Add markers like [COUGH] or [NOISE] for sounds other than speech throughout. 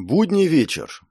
Будний вечер.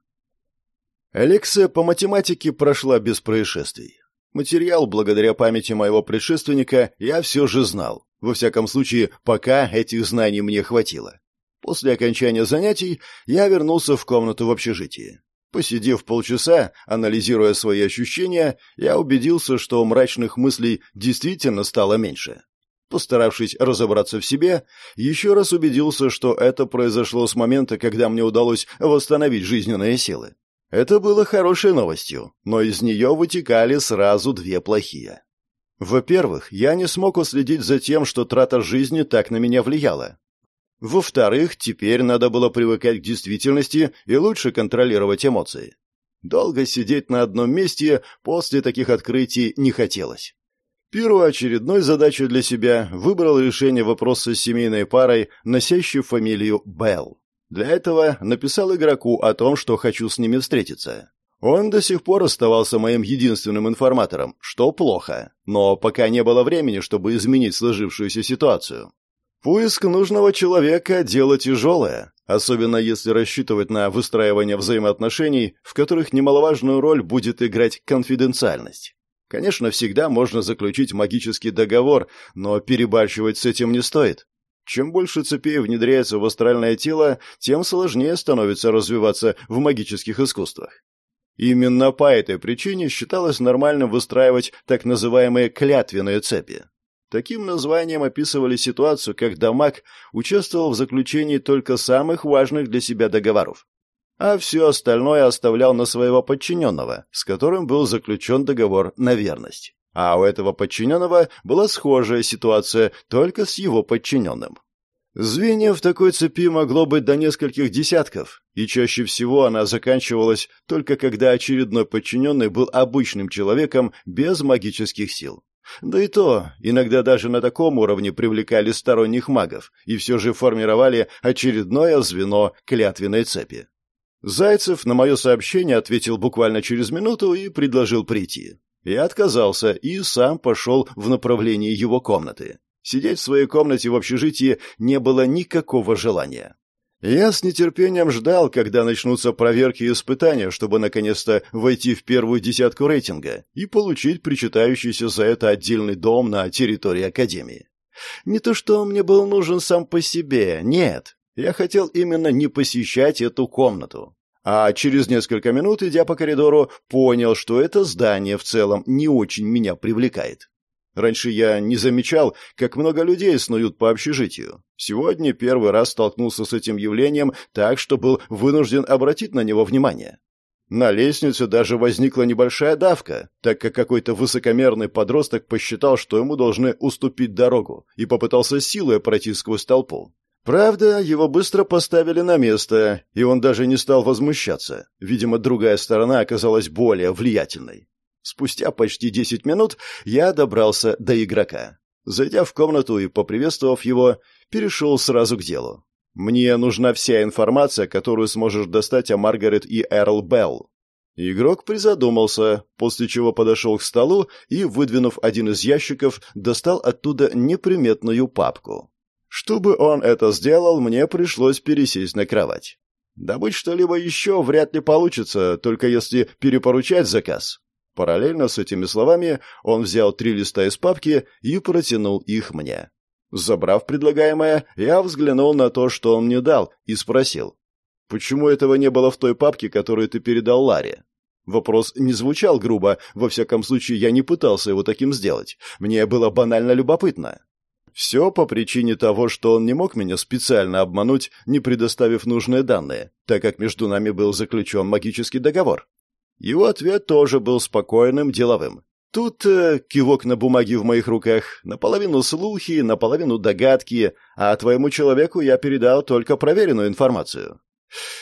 Лекция по математике прошла без происшествий. Материал, благодаря памяти моего предшественника, я все же знал. Во всяком случае, пока этих знаний мне хватило. После окончания занятий я вернулся в комнату в общежитии. Посидев полчаса, анализируя свои ощущения, я убедился, что мрачных мыслей действительно стало меньше. Постаравшись разобраться в себе, еще раз убедился, что это произошло с момента, когда мне удалось восстановить жизненные силы. Это было хорошей новостью, но из нее вытекали сразу две плохие. Во-первых, я не смог уследить за тем, что трата жизни так на меня влияла. Во-вторых, теперь надо было привыкать к действительности и лучше контролировать эмоции. Долго сидеть на одном месте после таких открытий не хотелось. Первоочередной задачей для себя выбрал решение вопроса с семейной парой, носящей фамилию Белл. Для этого написал игроку о том, что хочу с ними встретиться. Он до сих пор оставался моим единственным информатором, что плохо, но пока не было времени, чтобы изменить сложившуюся ситуацию. Поиск нужного человека – дело тяжелое, особенно если рассчитывать на выстраивание взаимоотношений, в которых немаловажную роль будет играть конфиденциальность. Конечно, всегда можно заключить магический договор, но перебарщивать с этим не стоит. Чем больше цепей внедряется в астральное тело, тем сложнее становится развиваться в магических искусствах. Именно по этой причине считалось нормальным выстраивать так называемые клятвенные цепи. Таким названием описывали ситуацию, когда маг участвовал в заключении только самых важных для себя договоров а все остальное оставлял на своего подчиненного, с которым был заключен договор на верность. А у этого подчиненного была схожая ситуация, только с его подчиненным. Звеньев такой цепи могло быть до нескольких десятков, и чаще всего она заканчивалась только когда очередной подчиненный был обычным человеком без магических сил. Да и то, иногда даже на таком уровне привлекали сторонних магов и все же формировали очередное звено клятвенной цепи. Зайцев на мое сообщение ответил буквально через минуту и предложил прийти. Я отказался и сам пошел в направлении его комнаты. Сидеть в своей комнате в общежитии не было никакого желания. Я с нетерпением ждал, когда начнутся проверки и испытания, чтобы наконец-то войти в первую десятку рейтинга и получить причитающийся за это отдельный дом на территории Академии. Не то, что он мне был нужен сам по себе, нет. Я хотел именно не посещать эту комнату. А через несколько минут, идя по коридору, понял, что это здание в целом не очень меня привлекает. Раньше я не замечал, как много людей снуют по общежитию. Сегодня первый раз столкнулся с этим явлением так, что был вынужден обратить на него внимание. На лестнице даже возникла небольшая давка, так как какой-то высокомерный подросток посчитал, что ему должны уступить дорогу, и попытался силой пройти сквозь толпу. Правда, его быстро поставили на место, и он даже не стал возмущаться. Видимо, другая сторона оказалась более влиятельной. Спустя почти десять минут я добрался до игрока. Зайдя в комнату и поприветствовав его, перешел сразу к делу. «Мне нужна вся информация, которую сможешь достать о Маргарет и Эрл Белл». Игрок призадумался, после чего подошел к столу и, выдвинув один из ящиков, достал оттуда неприметную папку. Чтобы он это сделал, мне пришлось пересесть на кровать. Добыть что-либо еще вряд ли получится, только если перепоручать заказ. Параллельно с этими словами он взял три листа из папки и протянул их мне. Забрав предлагаемое, я взглянул на то, что он мне дал, и спросил. «Почему этого не было в той папке, которую ты передал Ларе?» Вопрос не звучал грубо, во всяком случае я не пытался его таким сделать. Мне было банально любопытно. Все по причине того, что он не мог меня специально обмануть, не предоставив нужные данные, так как между нами был заключен магический договор. Его ответ тоже был спокойным, деловым. Тут э, кивок на бумаге в моих руках, наполовину слухи, наполовину догадки, а твоему человеку я передал только проверенную информацию.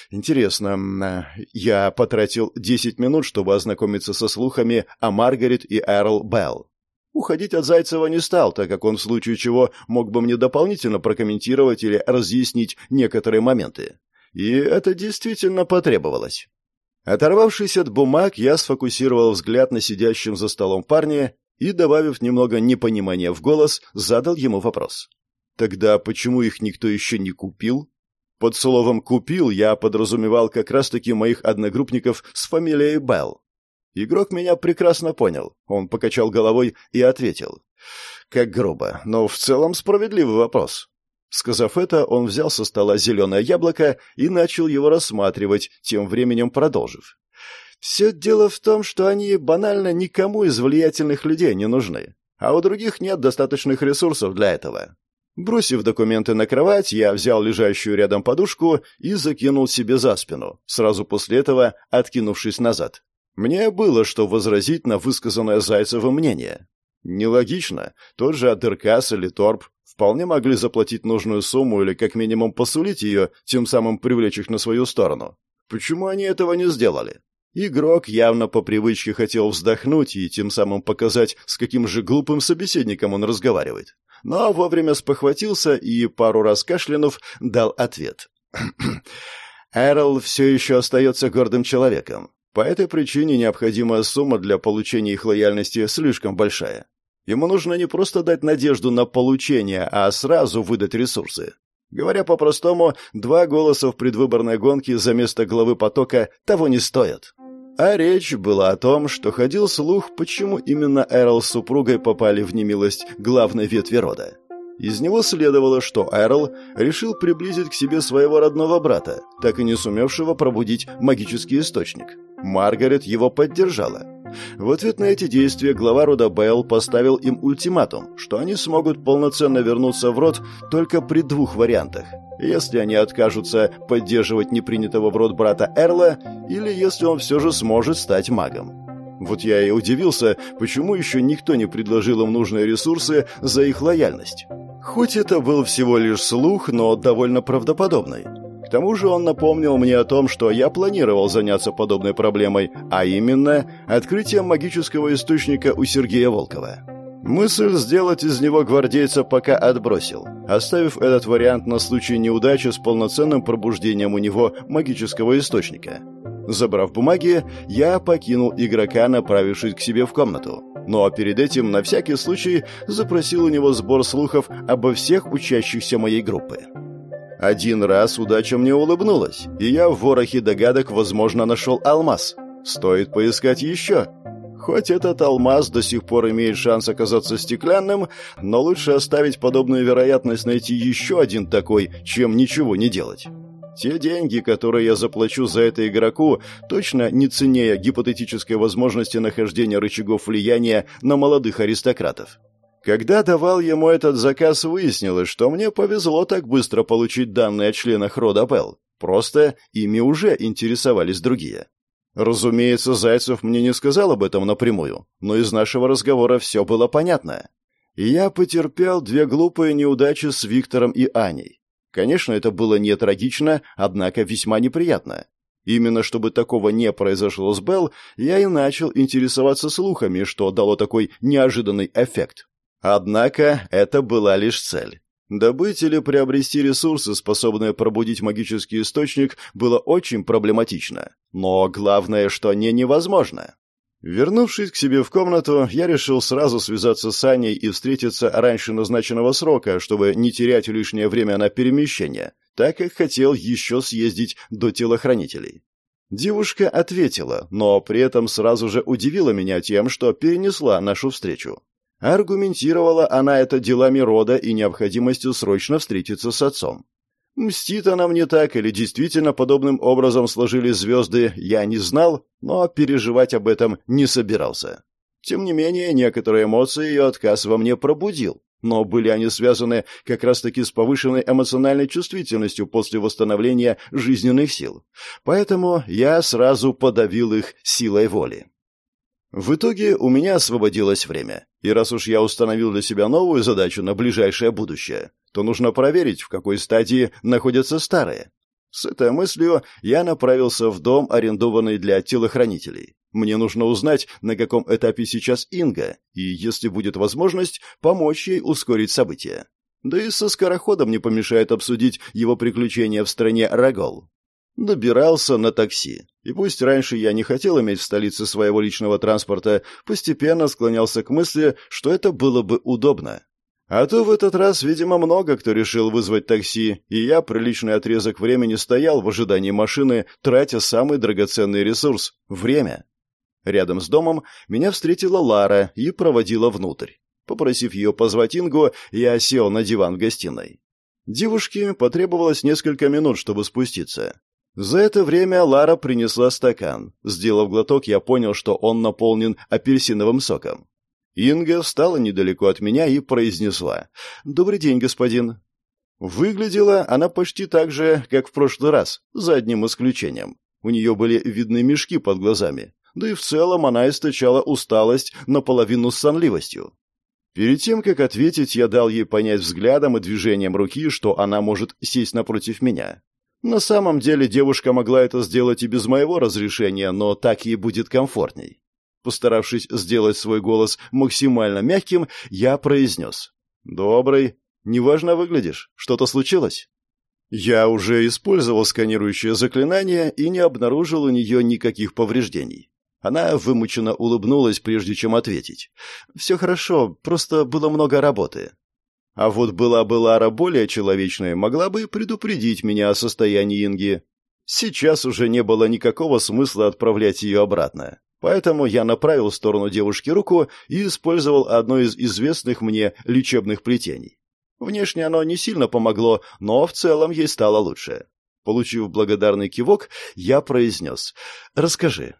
Интересно, я потратил 10 минут, чтобы ознакомиться со слухами о Маргарет и Эрл Белл. Уходить от Зайцева не стал, так как он в случае чего мог бы мне дополнительно прокомментировать или разъяснить некоторые моменты. И это действительно потребовалось. Оторвавшись от бумаг, я сфокусировал взгляд на сидящем за столом парне и, добавив немного непонимания в голос, задал ему вопрос. «Тогда почему их никто еще не купил?» Под словом «купил» я подразумевал как раз-таки моих одногруппников с фамилией Белл. Игрок меня прекрасно понял. Он покачал головой и ответил. Как грубо, но в целом справедливый вопрос. Сказав это, он взял со стола зеленое яблоко и начал его рассматривать, тем временем продолжив. Все дело в том, что они банально никому из влиятельных людей не нужны, а у других нет достаточных ресурсов для этого. Бросив документы на кровать, я взял лежащую рядом подушку и закинул себе за спину, сразу после этого откинувшись назад. Мне было что возразить на высказанное Зайцевым мнение. Нелогично. Тот же Адеркас или Торп вполне могли заплатить нужную сумму или как минимум посулить ее, тем самым привлечь их на свою сторону. Почему они этого не сделали? Игрок явно по привычке хотел вздохнуть и тем самым показать, с каким же глупым собеседником он разговаривает но вовремя спохватился и, пару раз кашлянув, дал ответ. [CLEARS THROAT] «Эрл все еще остается гордым человеком. По этой причине необходимая сумма для получения их лояльности слишком большая. Ему нужно не просто дать надежду на получение, а сразу выдать ресурсы. Говоря по-простому, два голоса в предвыборной гонке за место главы потока того не стоят. А речь была о том, что ходил слух, почему именно Эрл с супругой попали в немилость главной ветви рода. Из него следовало, что Эрл решил приблизить к себе своего родного брата, так и не сумевшего пробудить магический источник. Маргарет его поддержала. В ответ на эти действия глава рода Белл поставил им ультиматум, что они смогут полноценно вернуться в род только при двух вариантах – если они откажутся поддерживать непринятого в рот брата Эрла, или если он все же сможет стать магом. Вот я и удивился, почему еще никто не предложил им нужные ресурсы за их лояльность. Хоть это был всего лишь слух, но довольно правдоподобный. К тому же он напомнил мне о том, что я планировал заняться подобной проблемой, а именно открытием магического источника у Сергея Волкова. Мысль сделать из него гвардейца пока отбросил, оставив этот вариант на случай неудачи с полноценным пробуждением у него магического источника. Забрав бумаги, я покинул игрока, направившись к себе в комнату. Но перед этим, на всякий случай, запросил у него сбор слухов обо всех учащихся моей группы. Один раз удача мне улыбнулась, и я в ворохе догадок, возможно, нашел алмаз. Стоит поискать еще. Хоть этот алмаз до сих пор имеет шанс оказаться стеклянным, но лучше оставить подобную вероятность найти еще один такой, чем ничего не делать. Те деньги, которые я заплачу за это игроку, точно не ценнее гипотетической возможности нахождения рычагов влияния на молодых аристократов. Когда давал ему этот заказ, выяснилось, что мне повезло так быстро получить данные о членах рода Белл. Просто ими уже интересовались другие. Разумеется, Зайцев мне не сказал об этом напрямую, но из нашего разговора все было понятно. я потерпел две глупые неудачи с Виктором и Аней. Конечно, это было не трагично, однако весьма неприятно. Именно чтобы такого не произошло с Белл, я и начал интересоваться слухами, что дало такой неожиданный эффект. Однако это была лишь цель. Добыть или приобрести ресурсы, способные пробудить магический источник, было очень проблематично. Но главное, что не невозможно. Вернувшись к себе в комнату, я решил сразу связаться с Аней и встретиться раньше назначенного срока, чтобы не терять лишнее время на перемещение, так как хотел еще съездить до телохранителей. Девушка ответила, но при этом сразу же удивила меня тем, что перенесла нашу встречу. Аргументировала она это делами рода и необходимостью срочно встретиться с отцом. Мстит она мне так или действительно подобным образом сложились звезды, я не знал, но переживать об этом не собирался. Тем не менее, некоторые эмоции ее отказ во мне пробудил, но были они связаны как раз-таки с повышенной эмоциональной чувствительностью после восстановления жизненных сил. Поэтому я сразу подавил их силой воли. В итоге у меня освободилось время, и раз уж я установил для себя новую задачу на ближайшее будущее, то нужно проверить, в какой стадии находятся старые. С этой мыслью я направился в дом, арендованный для телохранителей. Мне нужно узнать, на каком этапе сейчас Инга, и, если будет возможность, помочь ей ускорить события. Да и со скороходом не помешает обсудить его приключения в стране Рагол. Добирался на такси. И пусть раньше я не хотел иметь в столице своего личного транспорта, постепенно склонялся к мысли, что это было бы удобно. А то в этот раз, видимо, много кто решил вызвать такси, и я приличный отрезок времени стоял в ожидании машины, тратя самый драгоценный ресурс — время. Рядом с домом меня встретила Лара и проводила внутрь. Попросив ее позвать Ингу, я сел на диван в гостиной. Девушке потребовалось несколько минут, чтобы спуститься. За это время Лара принесла стакан. Сделав глоток, я понял, что он наполнен апельсиновым соком. Инга встала недалеко от меня и произнесла «Добрый день, господин». Выглядела она почти так же, как в прошлый раз, за одним исключением. У нее были видны мешки под глазами, да и в целом она источала усталость наполовину с сонливостью. Перед тем, как ответить, я дал ей понять взглядом и движением руки, что она может сесть напротив меня. На самом деле девушка могла это сделать и без моего разрешения, но так ей будет комфортней. Постаравшись сделать свой голос максимально мягким, я произнес. «Добрый. Неважно выглядишь. Что-то случилось?» Я уже использовал сканирующее заклинание и не обнаружил у нее никаких повреждений. Она вымученно улыбнулась, прежде чем ответить. «Все хорошо, просто было много работы». А вот была бы Лара более человечная, могла бы предупредить меня о состоянии Инги. Сейчас уже не было никакого смысла отправлять ее обратно. Поэтому я направил в сторону девушки руку и использовал одно из известных мне лечебных плетений. Внешне оно не сильно помогло, но в целом ей стало лучше. Получив благодарный кивок, я произнес «Расскажи,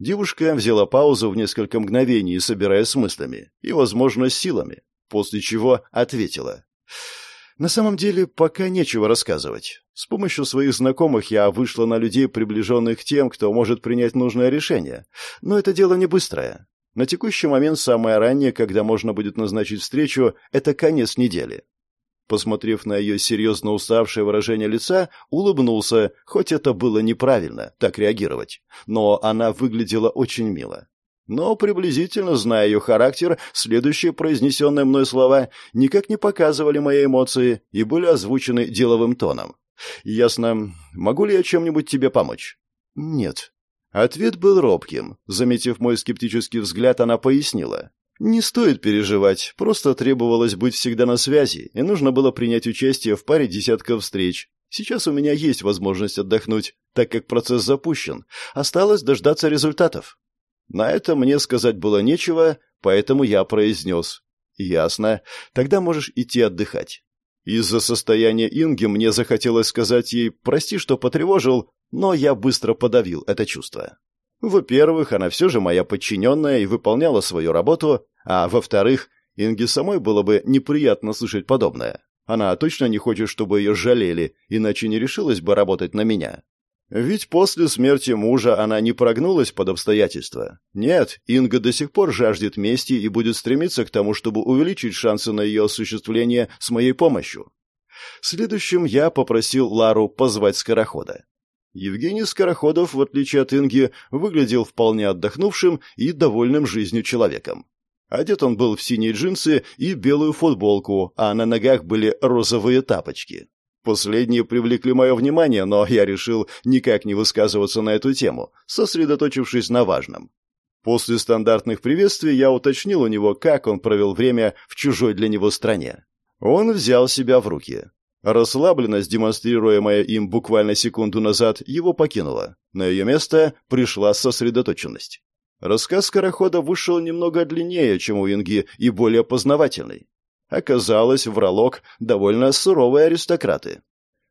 Девушка взяла паузу в несколько мгновений, собирая с мыслями и, возможно, силами, после чего ответила. «На самом деле, пока нечего рассказывать. С помощью своих знакомых я вышла на людей, приближенных к тем, кто может принять нужное решение. Но это дело не быстрое. На текущий момент самое раннее, когда можно будет назначить встречу, это конец недели. Посмотрев на ее серьезно уставшее выражение лица, улыбнулся, хоть это было неправильно, так реагировать. Но она выглядела очень мило. Но, приблизительно зная ее характер, следующие произнесенные мной слова никак не показывали мои эмоции и были озвучены деловым тоном. «Ясно. Могу ли я чем-нибудь тебе помочь?» «Нет». Ответ был робким. Заметив мой скептический взгляд, она пояснила. Не стоит переживать, просто требовалось быть всегда на связи, и нужно было принять участие в паре десятков встреч. Сейчас у меня есть возможность отдохнуть, так как процесс запущен. Осталось дождаться результатов. На это мне сказать было нечего, поэтому я произнес. «Ясно. Тогда можешь идти отдыхать». Из-за состояния Инги мне захотелось сказать ей «прости, что потревожил», но я быстро подавил это чувство. Во-первых, она все же моя подчиненная и выполняла свою работу, а во-вторых, Инге самой было бы неприятно слышать подобное. Она точно не хочет, чтобы ее жалели, иначе не решилась бы работать на меня. Ведь после смерти мужа она не прогнулась под обстоятельства. Нет, Инга до сих пор жаждет мести и будет стремиться к тому, чтобы увеличить шансы на ее осуществление с моей помощью. Следующим я попросил Лару позвать скорохода. Евгений Скороходов, в отличие от Инги, выглядел вполне отдохнувшим и довольным жизнью человеком. Одет он был в синие джинсы и белую футболку, а на ногах были розовые тапочки. Последние привлекли мое внимание, но я решил никак не высказываться на эту тему, сосредоточившись на важном. После стандартных приветствий я уточнил у него, как он провел время в чужой для него стране. Он взял себя в руки. Расслабленность, демонстрируемая им буквально секунду назад, его покинула. На ее место пришла сосредоточенность. Рассказ Скорохода вышел немного длиннее, чем у Инги, и более познавательный. Оказалось, вралок довольно суровые аристократы.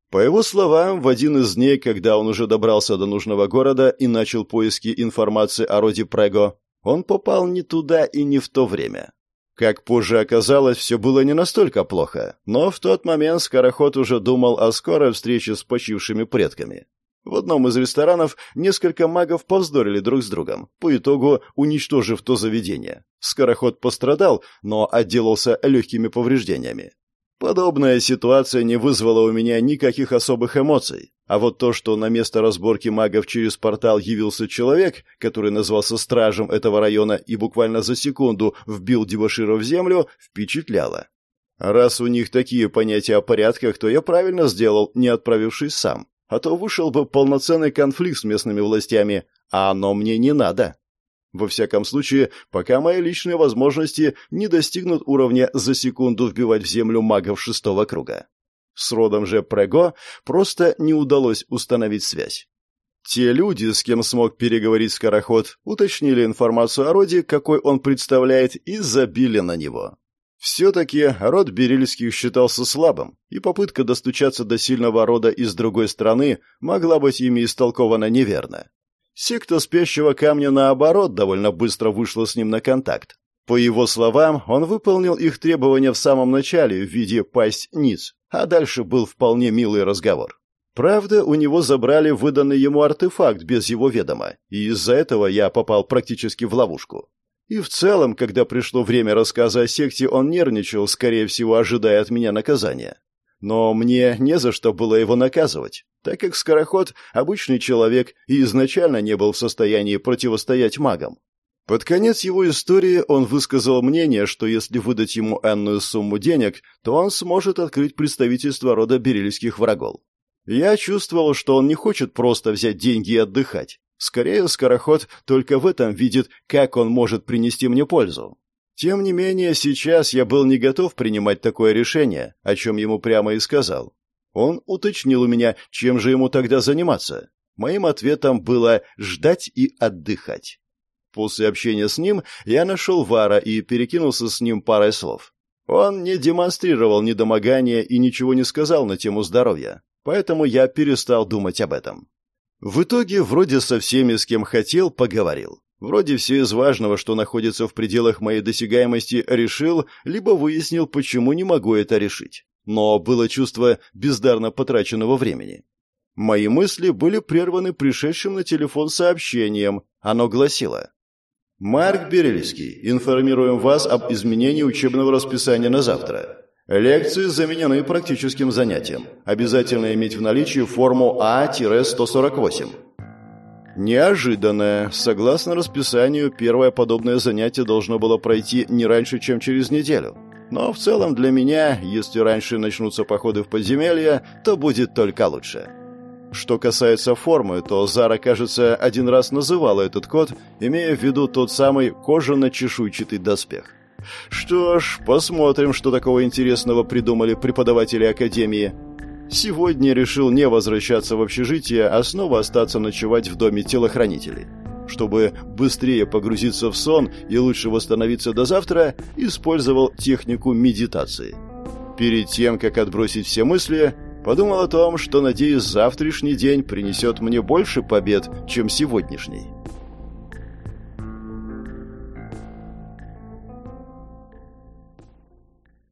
По его словам, в один из дней, когда он уже добрался до нужного города и начал поиски информации о роде Прего, он попал не туда и не в то время. Как позже оказалось, все было не настолько плохо, но в тот момент Скороход уже думал о скорой встрече с почившими предками. В одном из ресторанов несколько магов повздорили друг с другом, по итогу уничтожив то заведение. Скороход пострадал, но отделался легкими повреждениями. Подобная ситуация не вызвала у меня никаких особых эмоций. А вот то, что на место разборки магов через портал явился человек, который назвался стражем этого района и буквально за секунду вбил дебошира в землю, впечатляло. Раз у них такие понятия о порядках, то я правильно сделал, не отправившись сам. А то вышел бы полноценный конфликт с местными властями, а оно мне не надо. Во всяком случае, пока мои личные возможности не достигнут уровня за секунду вбивать в землю магов шестого круга. С родом же Прего просто не удалось установить связь. Те люди, с кем смог переговорить скороход, уточнили информацию о роде, какой он представляет, и забили на него. Все-таки род Берильских считался слабым, и попытка достучаться до сильного рода из другой страны могла быть ими истолкована неверно. Секта спящего камня, наоборот, довольно быстро вышла с ним на контакт. По его словам, он выполнил их требования в самом начале в виде пасть ниц, а дальше был вполне милый разговор. Правда, у него забрали выданный ему артефакт без его ведома, и из-за этого я попал практически в ловушку. И в целом, когда пришло время рассказа о секте, он нервничал, скорее всего, ожидая от меня наказания. Но мне не за что было его наказывать, так как Скороход — обычный человек и изначально не был в состоянии противостоять магам. Под конец его истории он высказал мнение, что если выдать ему энную сумму денег, то он сможет открыть представительство рода берильских врагов. Я чувствовал, что он не хочет просто взять деньги и отдыхать. Скорее, Скороход только в этом видит, как он может принести мне пользу. Тем не менее, сейчас я был не готов принимать такое решение, о чем ему прямо и сказал. Он уточнил у меня, чем же ему тогда заниматься. Моим ответом было «ждать и отдыхать». После общения с ним я нашел Вара и перекинулся с ним парой слов. Он не демонстрировал недомогания и ничего не сказал на тему здоровья, поэтому я перестал думать об этом. В итоге, вроде со всеми, с кем хотел, поговорил. Вроде все из важного, что находится в пределах моей досягаемости, решил, либо выяснил, почему не могу это решить. Но было чувство бездарно потраченного времени. Мои мысли были прерваны пришедшим на телефон сообщением. Оно гласило Марк Берельский, информируем вас об изменении учебного расписания на завтра. Лекции заменены практическим занятием. Обязательно иметь в наличии форму А-148. Неожиданно. Согласно расписанию, первое подобное занятие должно было пройти не раньше, чем через неделю. Но в целом для меня, если раньше начнутся походы в подземелья, то будет только лучше. Что касается формы, то Зара, кажется, один раз называла этот код, имея в виду тот самый кожано-чешуйчатый доспех. Что ж, посмотрим, что такого интересного придумали преподаватели Академии. Сегодня решил не возвращаться в общежитие, а снова остаться ночевать в доме телохранителей. Чтобы быстрее погрузиться в сон и лучше восстановиться до завтра, использовал технику медитации. Перед тем, как отбросить все мысли, Подумал о том, что, надеюсь, завтрашний день принесет мне больше побед, чем сегодняшний.